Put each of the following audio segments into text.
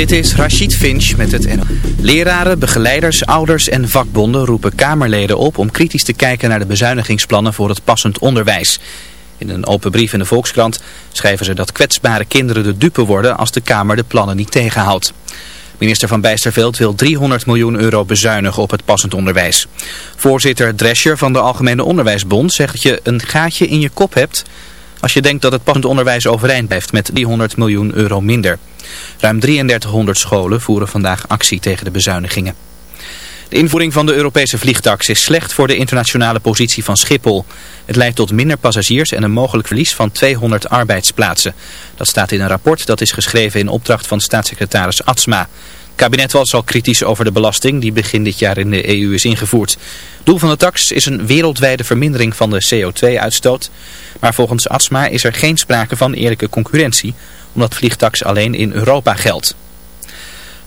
Dit is Rachid Finch met het NO. Leraren, begeleiders, ouders en vakbonden roepen Kamerleden op om kritisch te kijken naar de bezuinigingsplannen voor het passend onderwijs. In een open brief in de Volkskrant schrijven ze dat kwetsbare kinderen de dupe worden als de Kamer de plannen niet tegenhoudt. Minister van Bijsterveld wil 300 miljoen euro bezuinigen op het passend onderwijs. Voorzitter Drescher van de Algemene Onderwijsbond zegt dat je een gaatje in je kop hebt als je denkt dat het passend onderwijs overeind blijft met 300 miljoen euro minder. Ruim 3300 scholen voeren vandaag actie tegen de bezuinigingen. De invoering van de Europese vliegtax is slecht voor de internationale positie van Schiphol. Het leidt tot minder passagiers en een mogelijk verlies van 200 arbeidsplaatsen. Dat staat in een rapport dat is geschreven in opdracht van staatssecretaris Atsma. Kabinet was al kritisch over de belasting die begin dit jaar in de EU is ingevoerd. Doel van de tax is een wereldwijde vermindering van de CO2-uitstoot. Maar volgens Atsma is er geen sprake van eerlijke concurrentie, omdat vliegtax alleen in Europa geldt.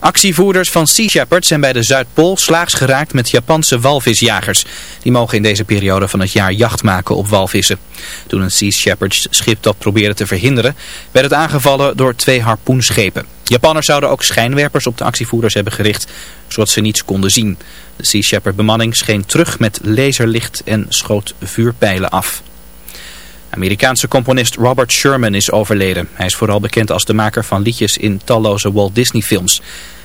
Actievoerders van Sea Shepherd zijn bij de Zuidpool slaags geraakt met Japanse walvisjagers. Die mogen in deze periode van het jaar jacht maken op walvissen. Toen een Sea Shepherd schip dat probeerde te verhinderen, werd het aangevallen door twee harpoenschepen. Japanners zouden ook schijnwerpers op de actievoerders hebben gericht, zodat ze niets konden zien. De Sea Shepherd bemanning scheen terug met laserlicht en schoot vuurpijlen af. Amerikaanse componist Robert Sherman is overleden. Hij is vooral bekend als de maker van liedjes in talloze Walt Disney films.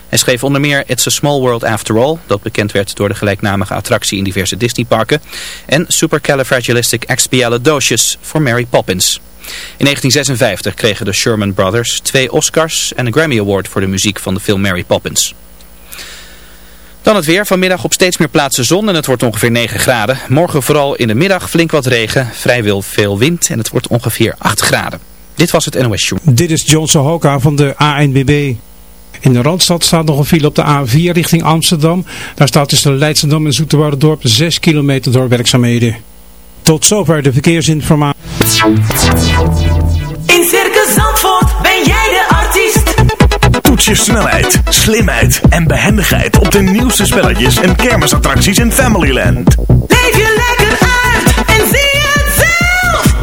Hij schreef onder meer It's a Small World After All, dat bekend werd door de gelijknamige attractie in diverse Disneyparken, en Supercalifragilisticexpialidocious voor Mary Poppins. In 1956 kregen de Sherman Brothers twee Oscars en een Grammy Award voor de muziek van de film Mary Poppins. Dan het weer. Vanmiddag op steeds meer plaatsen zon en het wordt ongeveer 9 graden. Morgen vooral in de middag flink wat regen, vrijwel veel wind en het wordt ongeveer 8 graden. Dit was het NOS Show. Dit is John Sohoka van de ANBB. In de Randstad staat nog een file op de A4 richting Amsterdam. Daar staat tussen Leidschendam en Dorp 6 kilometer door werkzaamheden. Tot zover de verkeersinformatie. In Circus Zandvoort ben jij de artiest. Toets je snelheid, slimheid en behendigheid op de nieuwste spelletjes en kermisattracties in Familyland. Leef je lekker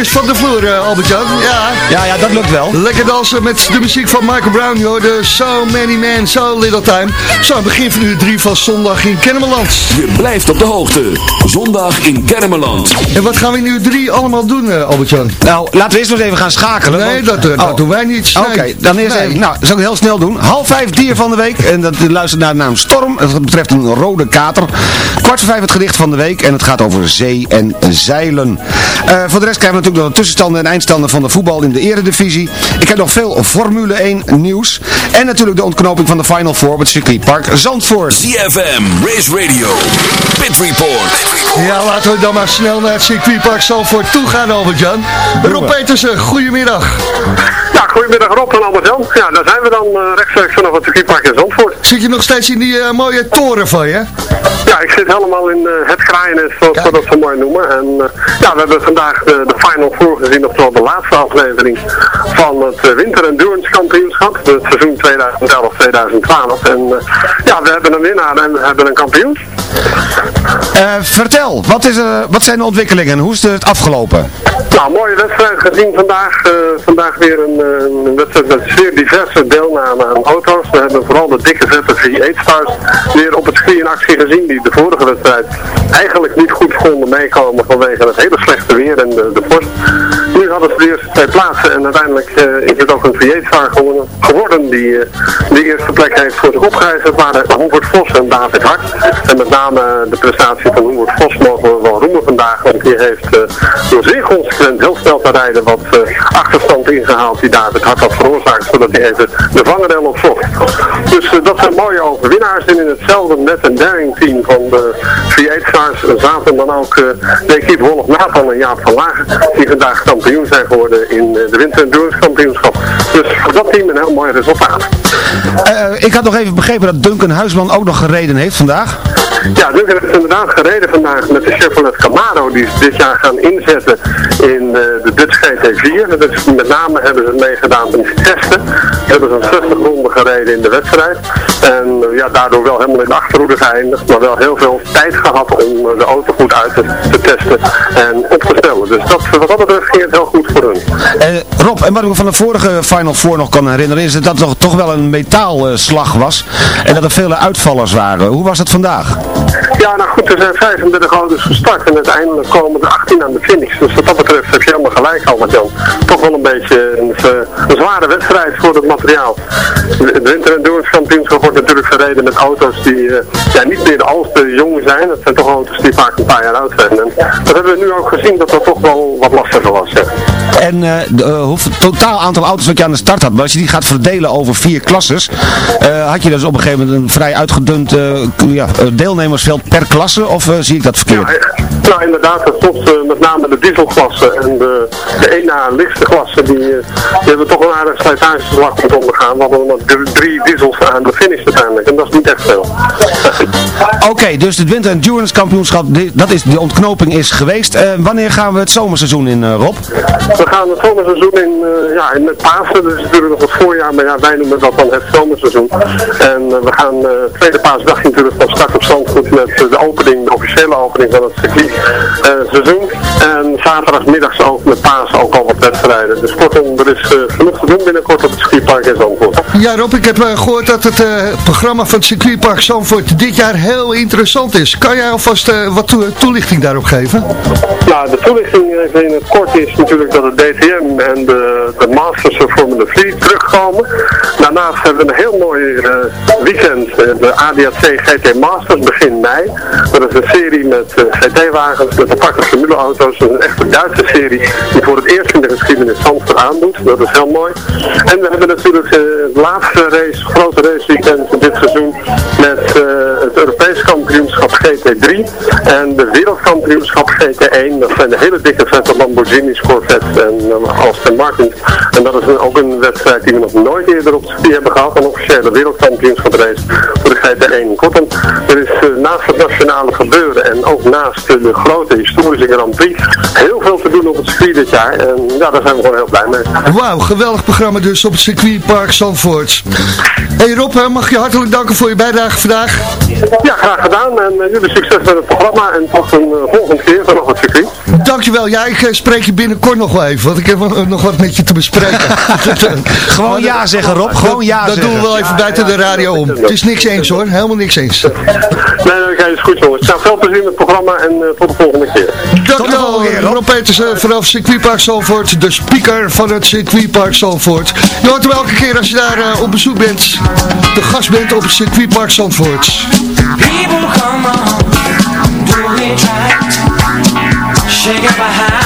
Voetjes van de vloer, uh, Albert-Jan. Ja. ja, dat lukt wel. Lekker dansen met de muziek van Michael Brown, joh. De So Many Men, So Little Time. Zo, begin van uur 3 van zondag in Kennemerland. Je blijft op de hoogte. Zondag in Kennemerland. En wat gaan we nu 3 allemaal doen, uh, Albert-Jan? Nou, laten we eerst nog even gaan schakelen. Nee, dat, uh, dat doen wij niet. Oké, dan eerst even. Nou, dat zal ik heel snel doen. Half vijf dier van de week. En dat luistert naar de naam Storm. Dat betreft een rode kater. Kwart voor vijf het gedicht van de week. En het gaat over zee en zeilen. Uh, voor de rest krijgen we natuurlijk nog de tussenstanden en eindstanden van de voetbal in de eredivisie. Ik heb nog veel Formule 1 nieuws. En natuurlijk de ontknoping van de Final Four op het circuitpark Zandvoort. CFM, Race Radio, Pit Report. Ja, laten we dan maar snel naar het circuitpark Zandvoort toe gaan, Albert-Jan. Rob Petersen, goedemiddag. Goedemiddag Rob en Albert-Jan. Ja, daar zijn we dan uh, rechtstreeks vanaf het circuitpark in Zandvoort. Zit je nog steeds in die uh, mooie toren van je? Ja, ik zit helemaal in uh, het Kraaiennest, zoals we dat zo mooi noemen. En ja, we hebben vandaag de, de Final Four gezien, oftewel de laatste aflevering van het Winter Endurance Kampioenschap. Het seizoen 2011-2012. En ja, we hebben een winnaar en we hebben een kampioen. vertel, wat, is er, wat zijn de ontwikkelingen? Hoe is het afgelopen? Nou, mooie wedstrijd gezien vandaag. Vandaag weer een, een, wedstrijd met zeer diverse deelname aan auto's. We hebben vooral de dikke vette V8 Stars weer op het circuit in actie gezien. Die de vorige wedstrijd eigenlijk niet goed konden meekomen vanwege het hele slechte weer en de, de vorst. Nu hadden ze de eerste twee plaatsen en uiteindelijk uh, is het ook een V8 Star geworden, die uh, de eerste plek heeft voor zich opgereisd. Dat waren Hoevert Vos en David Hart. En met name de prestatie van Hoevert Vos mogen we wel roemen vandaag. Want die heeft door zeer consequent heel snel te rijden wat achterstand ingehaald die David Hart had veroorzaakt. Zodat hij even de vangerel op. Dus dat zijn mooie overwinnaars. En in hetzelfde net en daring team van de V8 Stars zaten dan ook de equipe Wolf Nathan en Jaap van Lagen. Die vandaag kampioen zijn geworden in de Winter Endurance Kampioenschap. Dus voor dat team een heel mooi resultaat. Uh, ik had nog even begrepen dat Duncan Huisman ook nog gereden heeft vandaag. Ja, Duncan heeft inderdaad gereden vandaag met de Chevrolet Camaro. Die ze dit jaar gaan inzetten in uh, de Dutch GT4. Dus met name hebben ze meegedaan met testen. Ze hebben zo'n 60 ronden gereden in de wedstrijd. En uh, ja, daardoor wel helemaal in de achterhoede geëindigd. Maar wel heel veel tijd gehad om de auto goed uit te, te testen en op te stellen. Dus dat, wat dat betreft ging het heel goed voor hun. Rob, en wat ik van de vorige Final Four nog kan herinneren is dat het toch, toch wel een metaalslag was. En dat er vele uitvallers waren. Hoe was het vandaag? Ja, nou goed, er zijn 35 auto's gestart en uiteindelijk komen er 18 aan de finish. Dus wat dat betreft heb je helemaal gelijk al met Jan. Toch wel een beetje een, een zware wedstrijd voor het materiaal. Het Winter Endurance Kampioenschap wordt natuurlijk gereden met auto's die uh, ja, niet meer al te jong zijn. Dat zijn toch auto's die vaak een paar jaar oud zijn. En dat hebben we nu ook gezien dat dat toch wel wat lastiger was. En uh, hoeveel totaal aantal auto's wat je aan de start had, maar als je die gaat verdelen over vier klasses, had je dus op een gegeven moment een vrij uitgedund ja, deelnemersveld per klasse, of zie ik dat verkeerd? Ja, nou inderdaad, dat klopt. met name de dieselklasse en de, de één na lichtste klasse, die, die hebben toch een aardig slijtageslag moeten ondergaan. We hadden nog drie diesels aan de finish uiteindelijk, en dat is niet echt veel. Oké, okay, dus het Winter Endurance Kampioenschap, dat is, de ontknoping is geweest. Wanneer gaan we het zomerseizoen in, Rob? We gaan het zomerseizoen in, ja, in met Pasen, dus natuurlijk nog het voorjaar, maar ja, wij noemen dat dan het zomerseizoen. En we gaan tweede paasdag natuurlijk van start op Met de opening, de officiële opening van het circuit seizoen. En zaterdagmiddags ook met Pasen ook al wat wedstrijden. Dus kortom, er is genoeg te doen binnenkort op het circuitpark in Zandvoort. Ja Rob, ik heb gehoord dat het programma van het circuitpark Zandvoort dit jaar heel interessant is. Kan jij alvast wat to toelichting daarop geven? Nou, de toelichting even in het kort is natuurlijk dat het DTM en de, de Masters of Formula 3 terugkomen. Daarnaast hebben we een heel mooi uh, weekend, de ADAC GT Masters begin mei. Dat is een serie met GT-wagens, met aparte formuleauto's. Een echte Duitse serie die voor het eerst in de geschiedenis Zandvoort aandoet. Dat is heel mooi. En we hebben natuurlijk de laatste race, grote raceweekend dit seizoen met het Europees kampioenschap GT3 en de wereldkampioenschap GT1. Dat zijn de hele dikke vette Lamborghinis, Corvettes en uh, Aston Martin. En dat is een, ook een wedstrijd die we nog nooit eerder op het circuit hebben gehad. Een officiële wereldkampioenschap race voor de GT1. Kortom, er is uh, naast het nationale gebeuren en ook naast de grote historische Grand Prix heel veel te doen op het circuit dit jaar. En ja, daar zijn we gewoon heel blij mee. Wauw, geweldig programma dus op het circuitpark Zandvoort. Hey Rob, mag je hartelijk danken voor je bijdrage vandaag. Ja, graag gedaan. En uh, jullie succes met het programma en tot een volgende keer vanaf het circuit. Dankjewel. Ja, ik spreek je binnenkort nog wel even, want ik heb nog wat met je te bespreken. Gewoon ja zeggen Rob, gewoon ja dat, zeggen. Dat doen we wel even buiten de radio om. Het is niks eens hoor, helemaal niks eens. Nee, nee, is goed jongens. Nou, veel plezier met het programma en tot de volgende keer. Dankjewel Rob Petersen vanaf Circuitpark Zalvoort, de speaker van het Circuitpark Zalvoort. Je hoort hem elke keer als je daar op bezoek bent, de gast bent op het Circuitpark Zalvoort. Shake up hands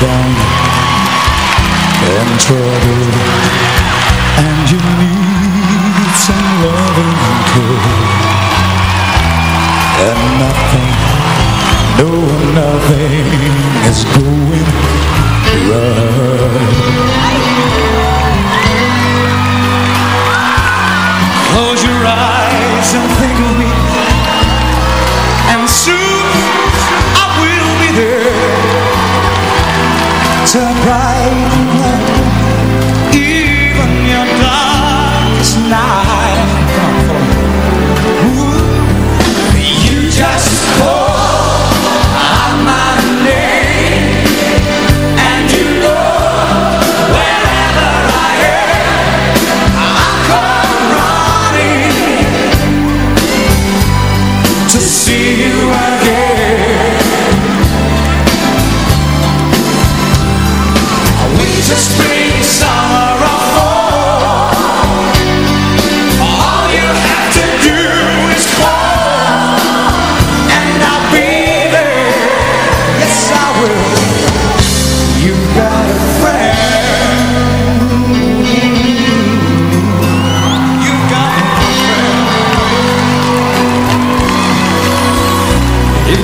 down and troubled. And you need some loving and care and nothing, no nothing is going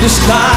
Dus sky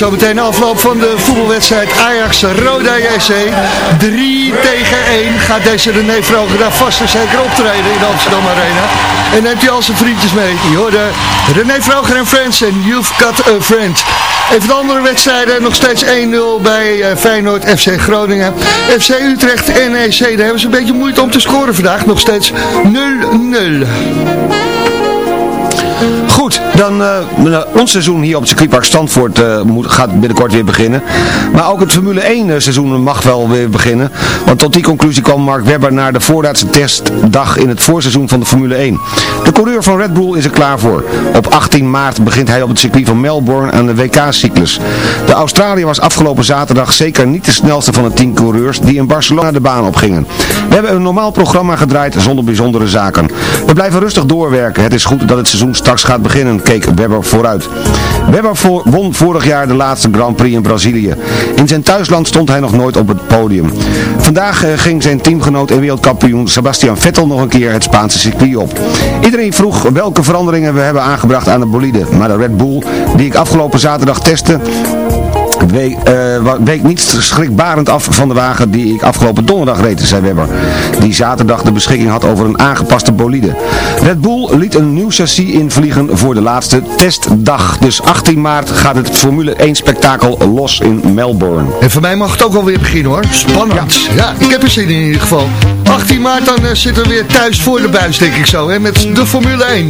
Zometeen afloop van de voetbalwedstrijd Ajax-Roda JC. 3 tegen 1 gaat deze René Vroger daar vast en zeker optreden in de Amsterdam Arena. En neemt hij al zijn vriendjes mee. Je hoorde René Vroger en Friends en You've Got a Friend. Even de andere wedstrijden, nog steeds 1-0 bij uh, Feyenoord FC Groningen. FC Utrecht NEC, daar hebben ze een beetje moeite om te scoren vandaag. Nog steeds 0-0. Goed, dan uh, ons seizoen hier op het circuitpark Stanford uh, moet, gaat binnenkort weer beginnen. Maar ook het Formule 1 eh, seizoen mag wel weer beginnen. Want tot die conclusie kwam Mark Webber na de voorlaatste testdag in het voorseizoen van de Formule 1. De coureur van Red Bull is er klaar voor. Op 18 maart begint hij op het circuit van Melbourne aan de WK-cyclus. De Australiër was afgelopen zaterdag zeker niet de snelste van de 10 coureurs die in Barcelona de baan opgingen. We hebben een normaal programma gedraaid zonder bijzondere zaken. We blijven rustig doorwerken. Het is goed dat het seizoen straks gaat beginnen, keek Webber vooruit. Webber won vorig jaar de laatste Grand Prix in Brazilië. In zijn thuisland stond hij nog nooit op het podium. Vandaag eh, ging zijn teamgenoot en wereldkampioen Sebastian Vettel nog een keer het Spaanse circuit op. Iedereen vroeg welke veranderingen we hebben aangebracht aan de bolide. Maar de Red Bull, die ik afgelopen zaterdag testte, week, uh, week niet schrikbarend af van de wagen die ik afgelopen donderdag reed, zei Webber. Die zaterdag de beschikking had over een aangepaste bolide. Red Bull liet een nieuw chassis invliegen voor de laatste testdag. Dus 18 maart gaat het Formule 1 spektakel los in Melbourne. En voor mij mag het ook alweer beginnen hoor. Spannend. Ja, ja ik heb er zin in in ieder geval. 18 maart dan uh, zitten we weer thuis voor de buis denk ik zo. Hè, met de Formule 1.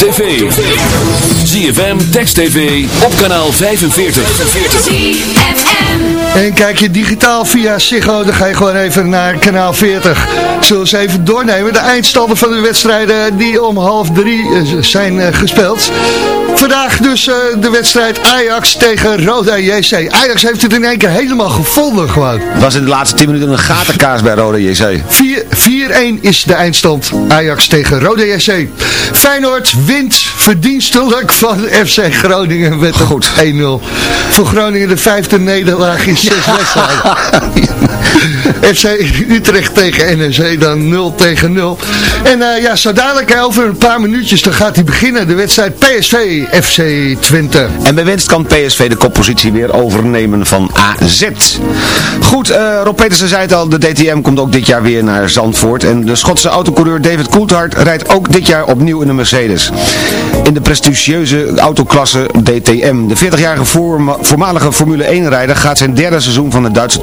Tv. ZFM, Text TV, op kanaal 45. ZFM. En kijk je digitaal via Ziggo, dan ga je gewoon even naar kanaal 40. Zullen we eens even doornemen. De eindstanden van de wedstrijden die om half drie eh, zijn eh, gespeeld. Vandaag dus uh, de wedstrijd Ajax tegen Roda JC. Ajax heeft het in één keer helemaal gevonden gewoon. Het was in de laatste 10 minuten een gatenkaas bij Roda JC. 4-1 is de eindstand. Ajax tegen Roda JC. Feyenoord wint verdienstelijk van FC Groningen met Goed. 1-0. Voor Groningen de vijfde nederlaag in zes wedstrijden. FC Utrecht tegen NEC dan 0 tegen 0. En uh, ja, zo dadelijk over een paar minuutjes dan gaat hij beginnen. De wedstrijd PSV FC Twente. En bij winst kan PSV de koppositie weer overnemen van AZ. Goed, uh, Rob Petersen zei het al, de DTM komt ook dit jaar weer naar Zandvoort. En de Schotse autocoureur David Coulthard rijdt ook dit jaar opnieuw in de Mercedes. In de prestigieuze autoklasse DTM. De 40-jarige voormalige Formule 1-rijder gaat zijn derde seizoen van de Duitse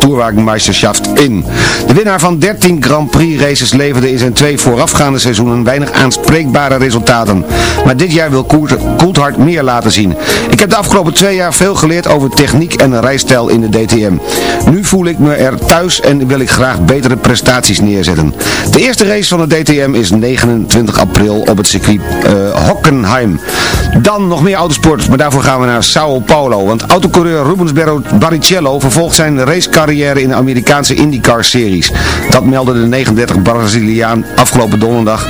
In. De winnaar van 13 Grand Prix races leverde in zijn twee voorafgaande seizoenen weinig aanspreekbare resultaten. Maar dit jaar wil Coulthard meer laten zien. Ik heb de afgelopen twee jaar veel geleerd over techniek en rijstijl in de DTM. Nu voel ik me er thuis en wil ik graag betere prestaties neerzetten. De eerste race van de DTM is 29 april op het circuit uh, Hockenheim. Dan nog meer autosport, maar daarvoor gaan we naar Sao Paulo. Want autocoureur Rubens Barrichello vervolgt zijn racecarrière in de Amerikaanse IndyCar-series. Dat meldde de 39 Braziliaan afgelopen donderdag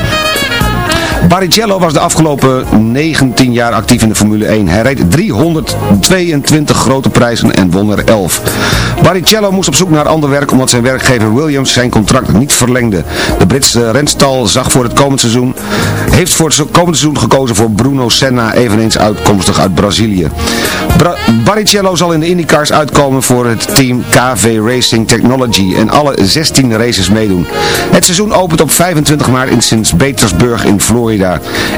Barrichello was de afgelopen 19 jaar actief in de Formule 1. Hij reed 322 grote prijzen en won er 11. Barrichello moest op zoek naar ander werk omdat zijn werkgever Williams zijn contract niet verlengde. De Britse renstal zag voor het komend seizoen, heeft voor het komend seizoen gekozen voor Bruno Senna, eveneens uitkomstig uit Brazilië. Barrichello zal in de IndyCars uitkomen voor het team KV Racing Technology en alle 16 races meedoen. Het seizoen opent op 25 maart in Sint-Petersburg in Florida.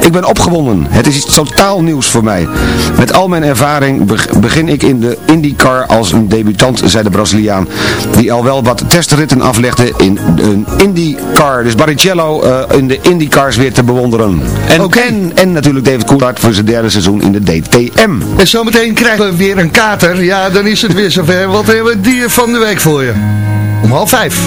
Ik ben opgewonden. Het is iets totaal nieuws voor mij. Met al mijn ervaring begin ik in de IndyCar als een debutant, zei de Braziliaan. Die al wel wat testritten aflegde in een IndyCar. Dus Barrichello uh, in de IndyCars weer te bewonderen. En, en, en natuurlijk David Coulthard voor zijn derde seizoen in de DTM. En zometeen krijgen we weer een kater. Ja, dan is het weer zover. Wat hebben we dier van de week voor je? Om half vijf.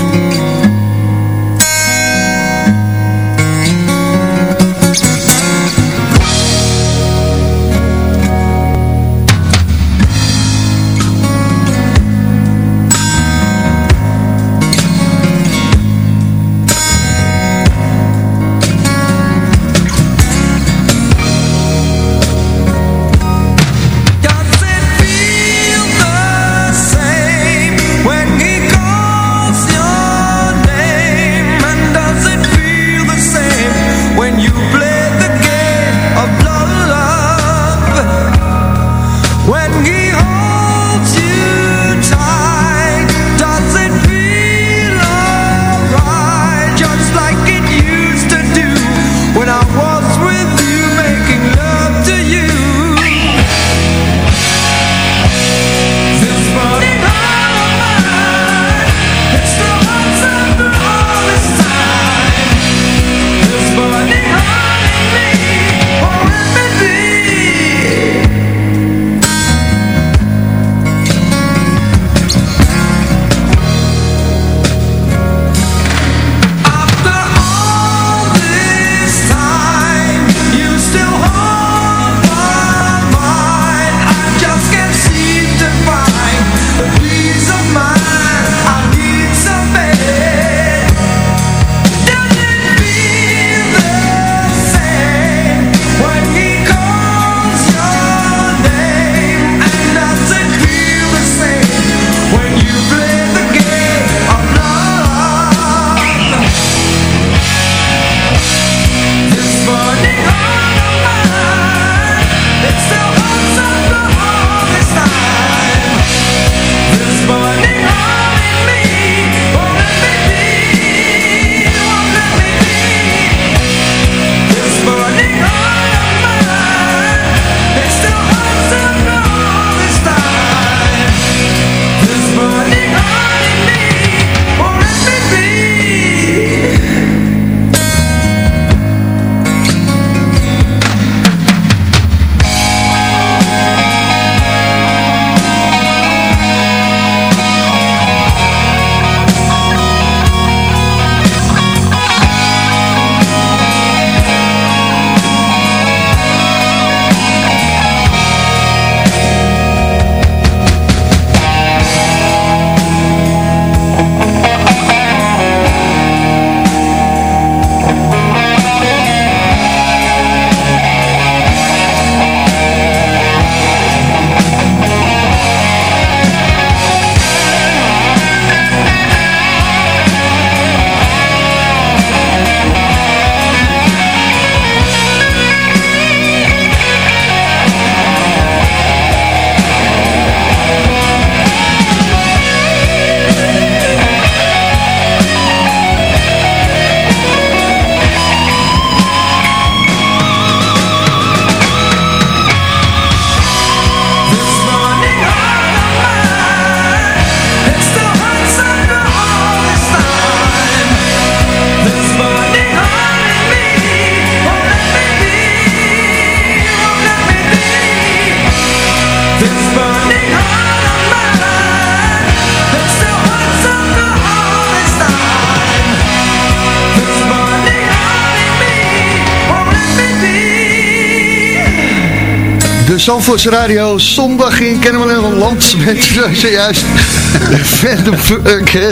Zandvoorts Radio, zondag in Kennemerland met zojuist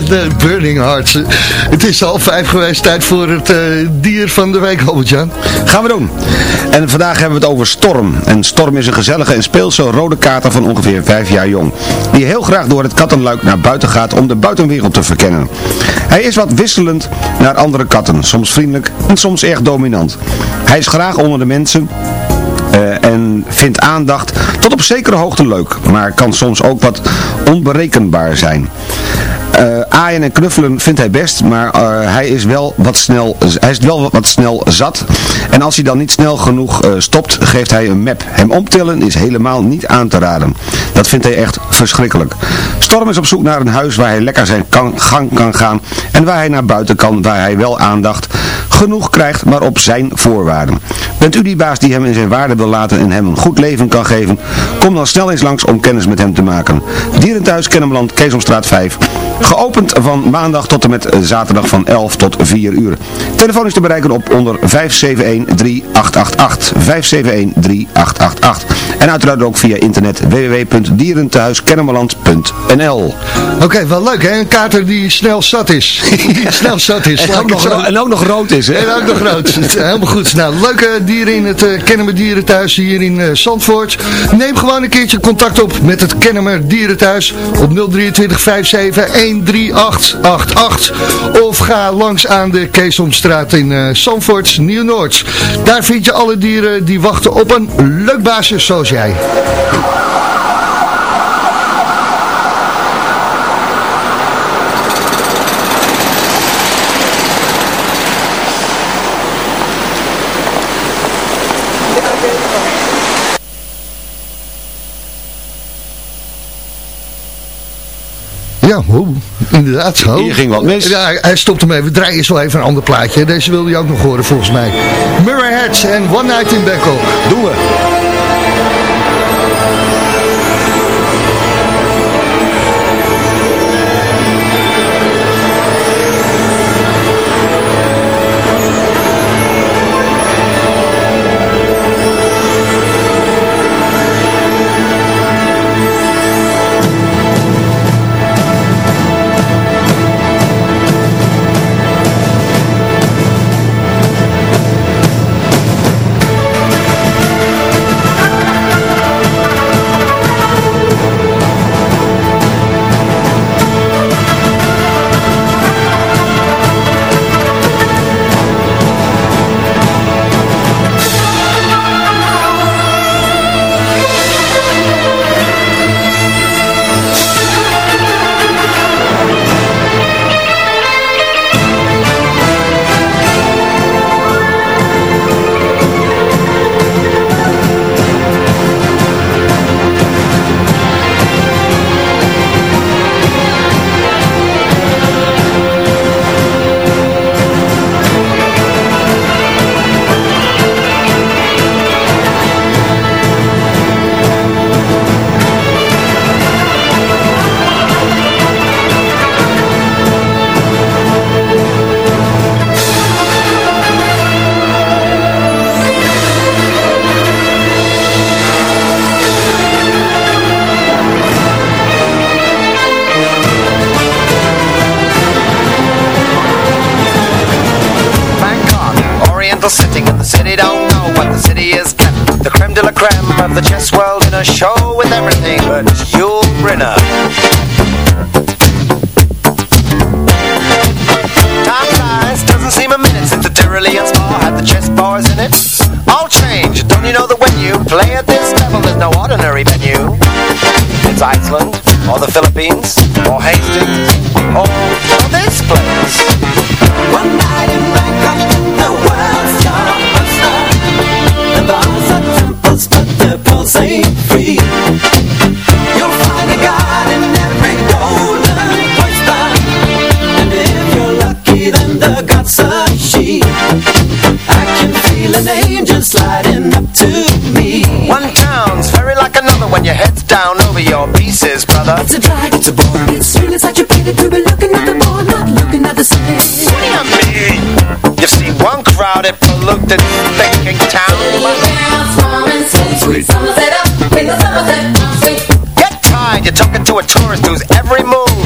de Burning Hearts. Het is al vijf geweest, tijd voor het uh, dier van de week, Albert-Jan. Gaan we doen. En vandaag hebben we het over Storm. En Storm is een gezellige en speelse rode kater van ongeveer vijf jaar jong. Die heel graag door het kattenluik naar buiten gaat om de buitenwereld te verkennen. Hij is wat wisselend naar andere katten, soms vriendelijk en soms erg dominant. Hij is graag onder de mensen en vindt aandacht tot op zekere hoogte leuk, maar kan soms ook wat onberekenbaar zijn. Uh, aaien en knuffelen vindt hij best, maar uh, hij is wel wat snel, hij is wel wat snel zat. En als hij dan niet snel genoeg uh, stopt, geeft hij een map. Hem omtillen is helemaal niet aan te raden. Dat vindt hij echt verschrikkelijk. Storm is op zoek naar een huis waar hij lekker zijn gang kan gaan en waar hij naar buiten kan, waar hij wel aandacht genoeg krijgt, maar op zijn voorwaarden. Bent u die baas die hem in zijn waarde wil laten en hem een goed leven kan geven? Kom dan snel eens langs om kennis met hem te maken. Dierenthuis Kennemerland, Keesomstraat 5. Geopend van maandag tot en met zaterdag van 11 tot 4 uur. Telefoon is te bereiken op onder 571-3888. 571-3888. En uiteraard ook via internet www.dierentehuiskennemerland.nl Oké, okay, wel leuk hè? Een kater die snel zat is. snel zat is. En ook, nog, en ook nog rood is hè? En ook nog rood. Helemaal goed. Nou, leuke dieren in het uh, Kennemer Dierenthuis hier in uh, Zandvoort. Neem gewoon een keertje contact op met het Kennemer Dierenthuis op 023 57 13888. Of ga langs aan de Keesomstraat in uh, Zandvoort, Nieuw-Noord. Daar vind je alle dieren die wachten op een leuk basis zoals jij. Ja, oh, inderdaad zo. Hier ging wat mis. Ja, hij stopt hem even. We draaien zo even een ander plaatje. Deze wilde je ook nog horen volgens mij. Murray Heads en One Night in Bangkok. Doen we.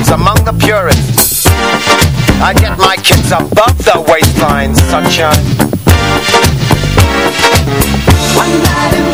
Every among the purists. I get my kids above the waistline, sunshine. One night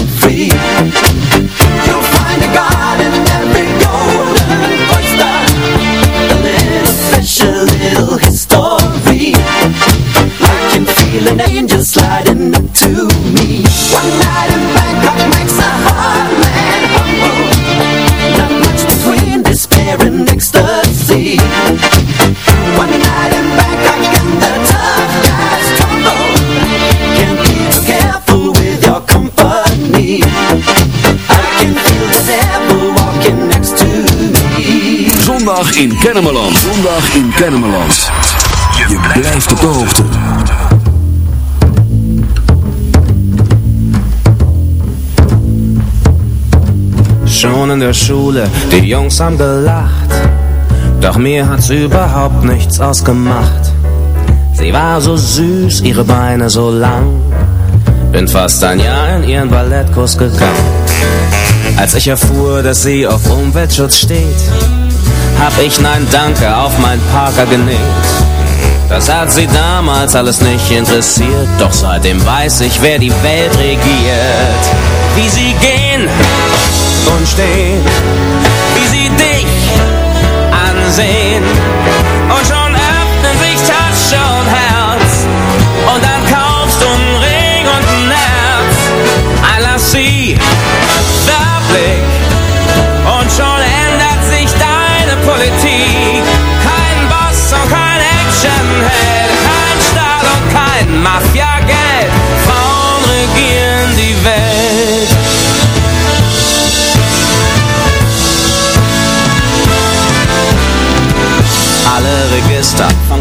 in Kennemerland. Zondag in Kennemerland. Je blijft op de hoogte. Schon in der Schule, die Jungs haben gelacht. Doch mir hat's überhaupt nichts ausgemacht. Sie war so süß, ihre Beine so lang. Bin fast ein Jahr in ihren Ballettkurs gegangen. Als ich erfuhr, dass sie auf Umweltschutz steht, hab ich Nein Danke auf mein Parker genäht. Das hat sie damals alles nicht interessiert, doch seitdem weiß ich, wer die Welt regiert. Wie sie gehen und stehen, wie sie dich ansehen.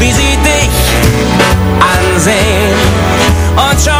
wie sie dich ansehen. Und schon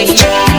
Ja,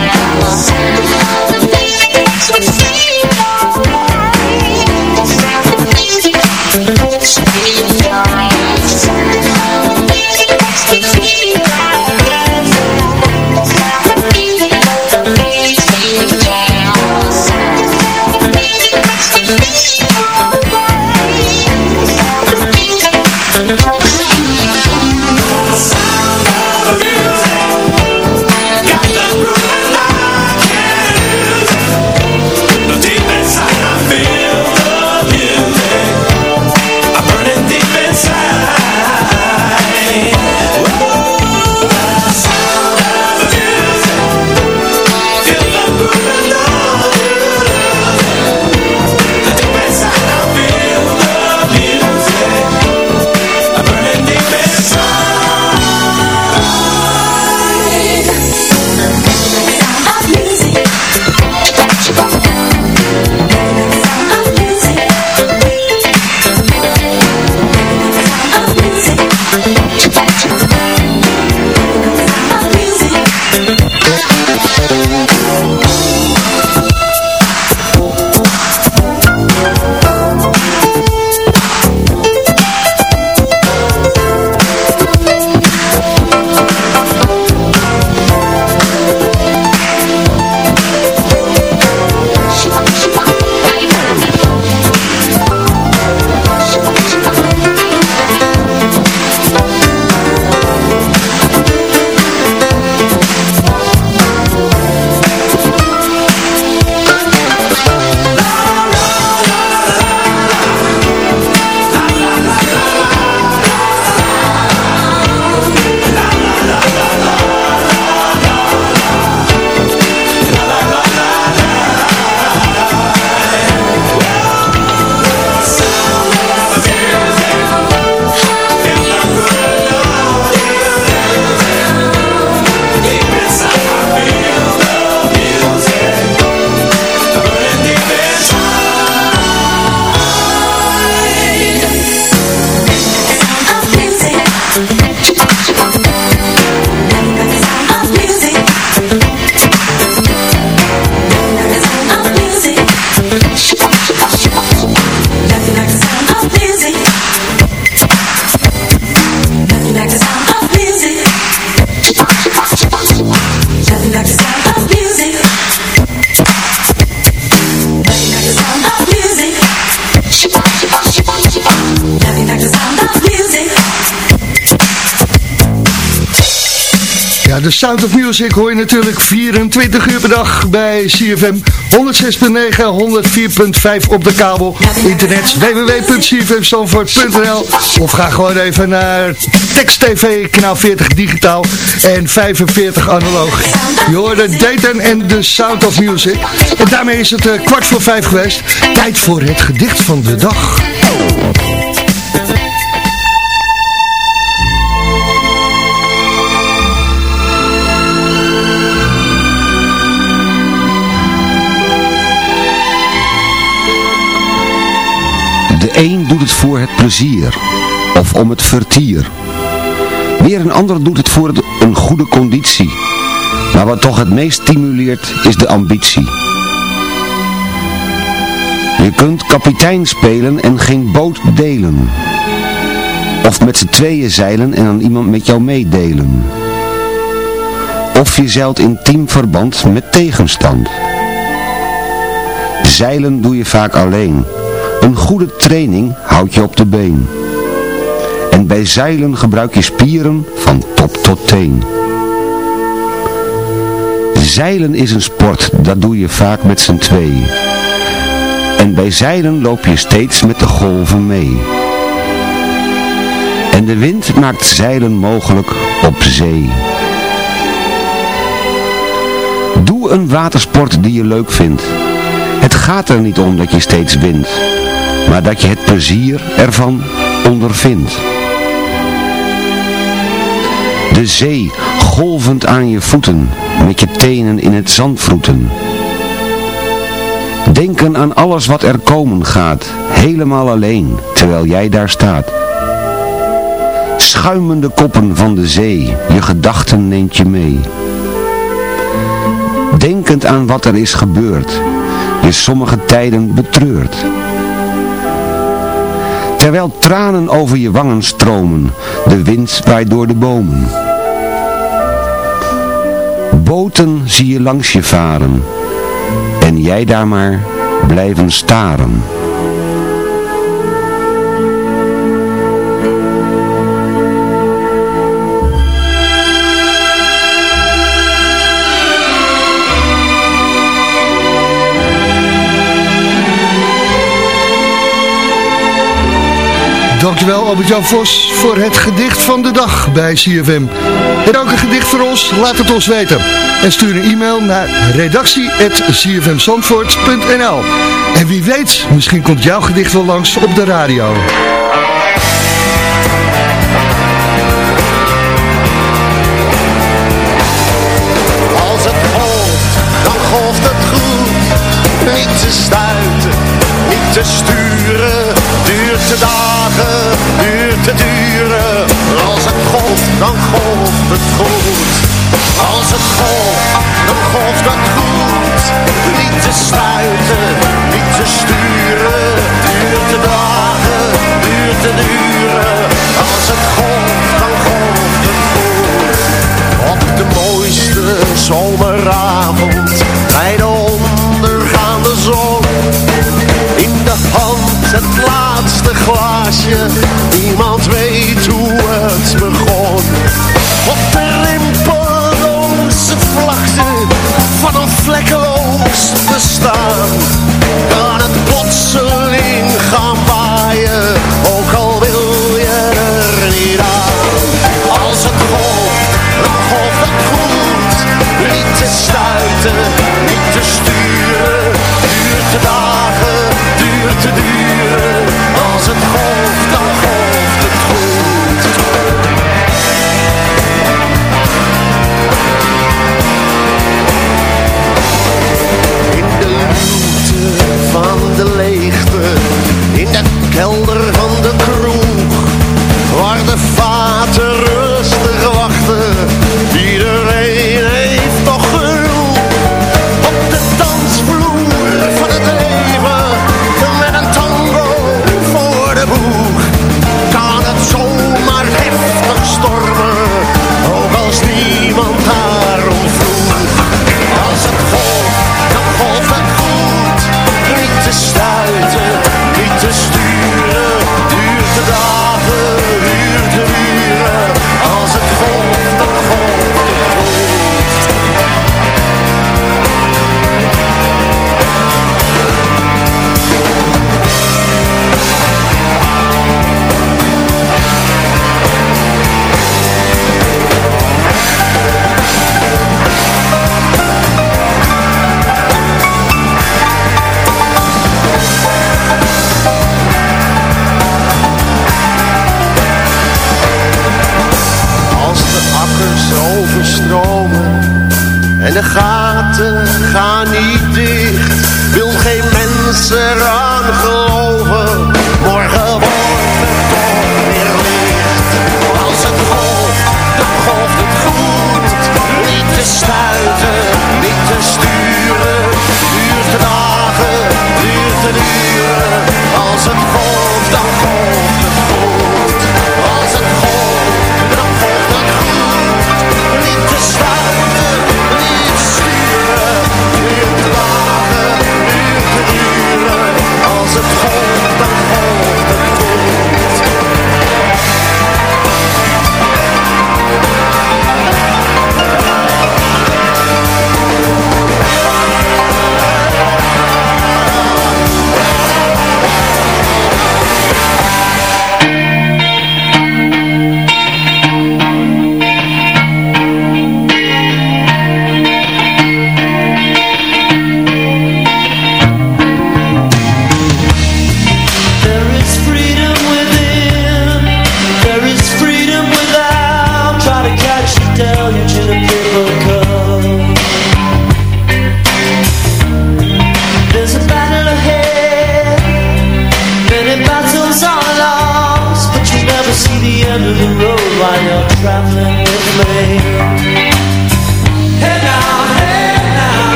de Sound of Music hoor je natuurlijk 24 uur per dag bij CFM. 106.9, 104.5 op de kabel. Internet www.cfmstanvoort.nl Of ga gewoon even naar Text TV, kanaal 40 digitaal en 45 analoog. Je hoorde Dayton en de Sound of Music. En daarmee is het eh, kwart voor vijf geweest. Tijd voor het gedicht van de dag. Doet het voor het plezier, of om het vertier. Weer een ander doet het voor een goede conditie. Maar wat toch het meest stimuleert, is de ambitie. Je kunt kapitein spelen en geen boot delen. Of met z'n tweeën zeilen en aan iemand met jou meedelen. Of je zeilt in teamverband met tegenstand. Zeilen doe je vaak alleen. Een goede training houdt je op de been. En bij zeilen gebruik je spieren van top tot teen. Zeilen is een sport, dat doe je vaak met z'n twee. En bij zeilen loop je steeds met de golven mee. En de wind maakt zeilen mogelijk op zee. Doe een watersport die je leuk vindt. Het gaat er niet om dat je steeds wint, maar dat je het plezier ervan ondervindt. De zee golvend aan je voeten, met je tenen in het zand vroeten. Denken aan alles wat er komen gaat, helemaal alleen, terwijl jij daar staat. Schuimende koppen van de zee, je gedachten neemt je mee. Denkend aan wat er is gebeurd, je sommige tijden betreurt. Terwijl tranen over je wangen stromen, de wind waait door de bomen. Boten zie je langs je varen, en jij daar maar blijven staren. Dankjewel Albert-Jan Vos voor het gedicht van de dag bij CFM. En ook een gedicht voor ons? Laat het ons weten. En stuur een e-mail naar redactie.cfmzandvoort.nl En wie weet, misschien komt jouw gedicht wel langs op de radio. Als het golft, dan golft het goed. Niet te stuiten, niet te sturen. Duurt te dagen, duurt te duren. Als het golft, dan golft het goed. Als het golft, dan golft het goed. Niet te stuiten, niet te sturen. Duurt te dagen, duurt te duren. Als het golft, dan golft het goed. Op de mooiste zomeravond glaasje, niemand weet hoe het begon. Op de rimpeloze vlakte van een vlekkeloos bestaan, kan het plotseling gaan waaien, ook al wil je er niet aan. Als het golft, dan golft het goed, niet te stuiten, niet te sturen, duurt te dagen, duurt te duren. Als het kelder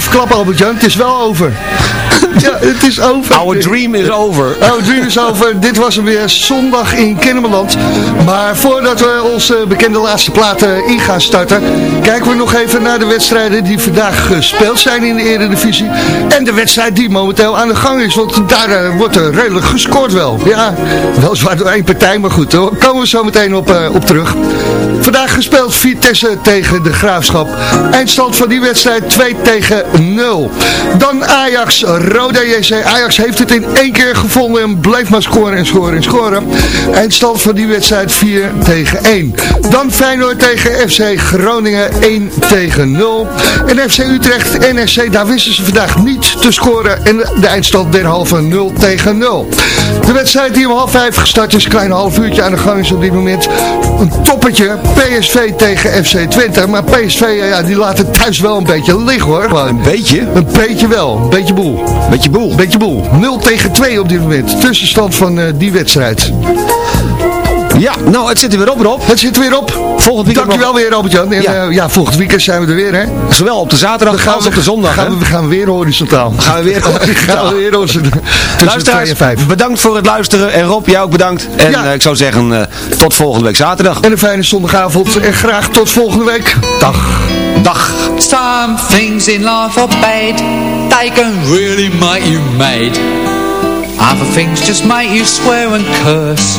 Die verklappen, Albert-Jan? Het is wel over. Ja, het is over. Our dream is over. Our dream is over. Dit was hem weer zondag in Kennemerland. Maar voordat we onze bekende laatste platen in gaan starten... kijken we nog even naar de wedstrijden die vandaag gespeeld zijn in de Eredivisie. En de wedstrijd die momenteel aan de gang is. Want daar eh, wordt er redelijk gescoord wel. Ja, weliswaar door één partij, maar goed. Daar komen we zo meteen op, eh, op terug. Vandaag gespeeld Vitesse tegen de Graafschap. Eindstand van die wedstrijd 2 tegen 0. Dan Ajax, Roda JC. Ajax heeft het in één keer gevonden en blijft maar scoren en scoren en scoren. Eindstand van die wedstrijd 4 tegen 1. Dan Feyenoord tegen FC Groningen 1 tegen 0. En FC Utrecht, NSC, daar wisten ze vandaag niet te scoren. En de eindstand derhalve 0 tegen 0. De wedstrijd die om half 5 gestart is, een klein half uurtje aan de gang is op dit moment. Een toppetje, PSV tegen FC Twente. Maar PSV, ja, die laat het thuis wel een beetje liggen hoor. Gewoon. Een beetje? Een beetje wel, een beetje boel. Beetje boel. Beetje boel. 0 tegen 2 op dit moment. Tussenstand van eh, die wedstrijd. Ja, nou, het zit er weer op, Rob. Het zit er weer op. Volgend weekend Dankjewel weer, Robert-Jan. En Ja. ja. ja, volgend weekend zijn we er weer, hè. Zowel op de zaterdag als op de zondag. Gaan we, gaan we weer horizontaal. Gaan we weer gaan we weer onze, tussen 2 Luisteraars, en 5. bedankt voor het luisteren. En Rob, jij ook bedankt. En Ja. eh, ik zou zeggen, eh, tot volgende week zaterdag. En een fijne zondagavond. En graag tot volgende week. Dag. Dag. Some things in life are bad, they can really make you mad. Other things just make you swear and curse.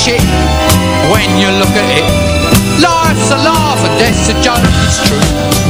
shit when you look at it. Life's a laugh and death's a joke, it's true.